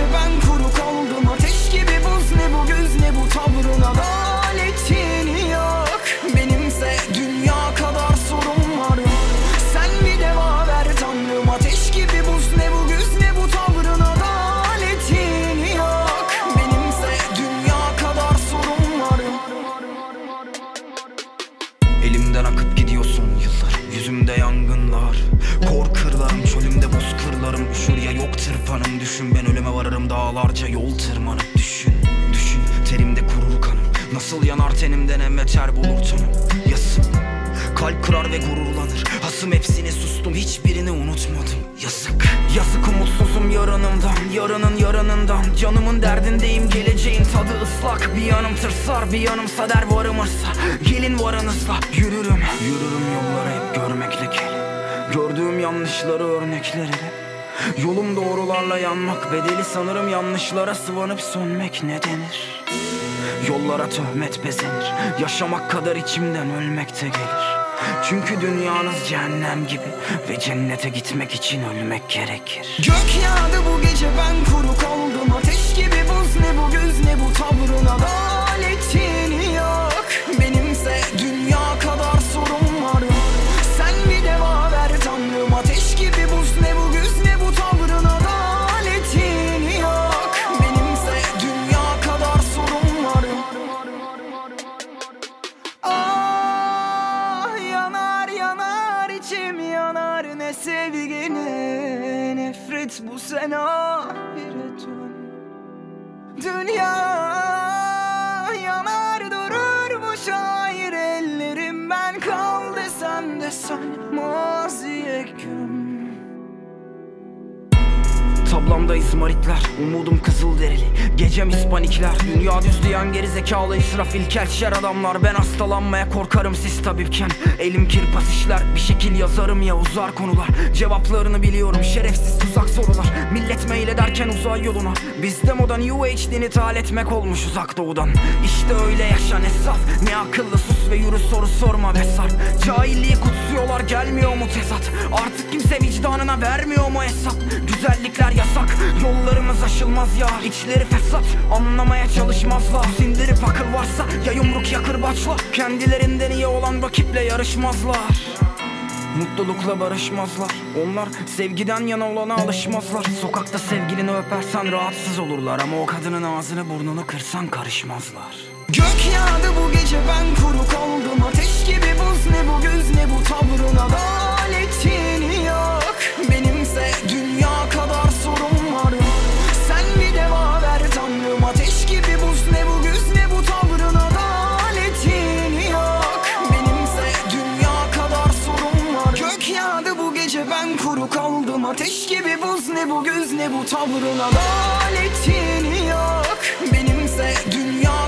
Gittikçe ben kuruk oldum. Ateş gibi buz ne bu göz ne bu tavrına Adaletini yok. Benimse dünya kadar sorun var. Sen bir deva ver tanrım. Ateş gibi buz ne bu göz ne bu tavrına Adaletini yok. Benimse dünya kadar sorun var. Elimden akıp gidiyorsun yıllar. Yüzümde yangın bozkırlarım Üşür ya yok tırpanım. Düşün ben ölüme varırım. Dağlarca yol tırmanıp Düşün düşün. Terimde kurur kanım. Nasıl yanar tenimden emme ter bulur tanım Yasım Kalp kırar ve gururlanır. Hasım hepsini sustum hiçbirini unutmadım. Yazık Yazık umutsuzum yarınımdan Yarının yarınından. Canımın derdindeyim geleceğin tadı ıslak. Bir yanım tırsar bir yanım sader varım Gelin varanızla yürürüm. Yürürüm yolları hep görmekle kel Gördüğüm yanlışları örnekleri Yolum doğrularla yanmak bedeli. Sanırım yanlışlara sıvanıp sönmek ne denir? Yollara töhmet bezenir. Yaşamak kadar içimden ölmek de gelir. Çünkü dünyanız cehennem gibi Ve cennete gitmek için ölmek gerekir. Gök nefret bu sen ahire dön Dünya yanar durur bu şair ellerim. Ben kal desem de sen maziye göm Tablamda izmaritler, umudum kızıl derili Gecem ispanikler, dünya düz diyen gerizekalı israfil kelçer adamlar. Ben hastalanmaya korkarım siz tabipken. Elim kirpas işler, bir şekil yazarım ya uzar konular. Cevaplarını biliyorum, şerefsiz tuzak sorular. Millet mail uzay yoluna. Bizde moda New etmek olmuş uzak doğudan. İşte öyle yaşa ne saf, ne akıllı sus ve yürü soru sorma ve sar. Cahilliği kutsuyorlar gelmiyor mu tezat? Artık kimse vicdanına vermiyor mu hesap? Güzellikler yasak Yollarımız aşılmaz ya İçleri fesat Anlamaya çalışmazlar. Sindirip akıl varsa Ya yumruk ya kırbaçla Kendilerinden iyi olan rakiple yarışmazlar. Mutlulukla barışmazlar. Onlar sevgiden yana olana alışmazlar. Sokakta sevgilini öpersen rahatsız olurlar Ama o kadının ağzını burnunu kırsan karışmazlar. Gök yağdı bu gece ben kuru Ateş gibi buz ne bu güz ne bu tavrın adaletin yok. Benimse dünya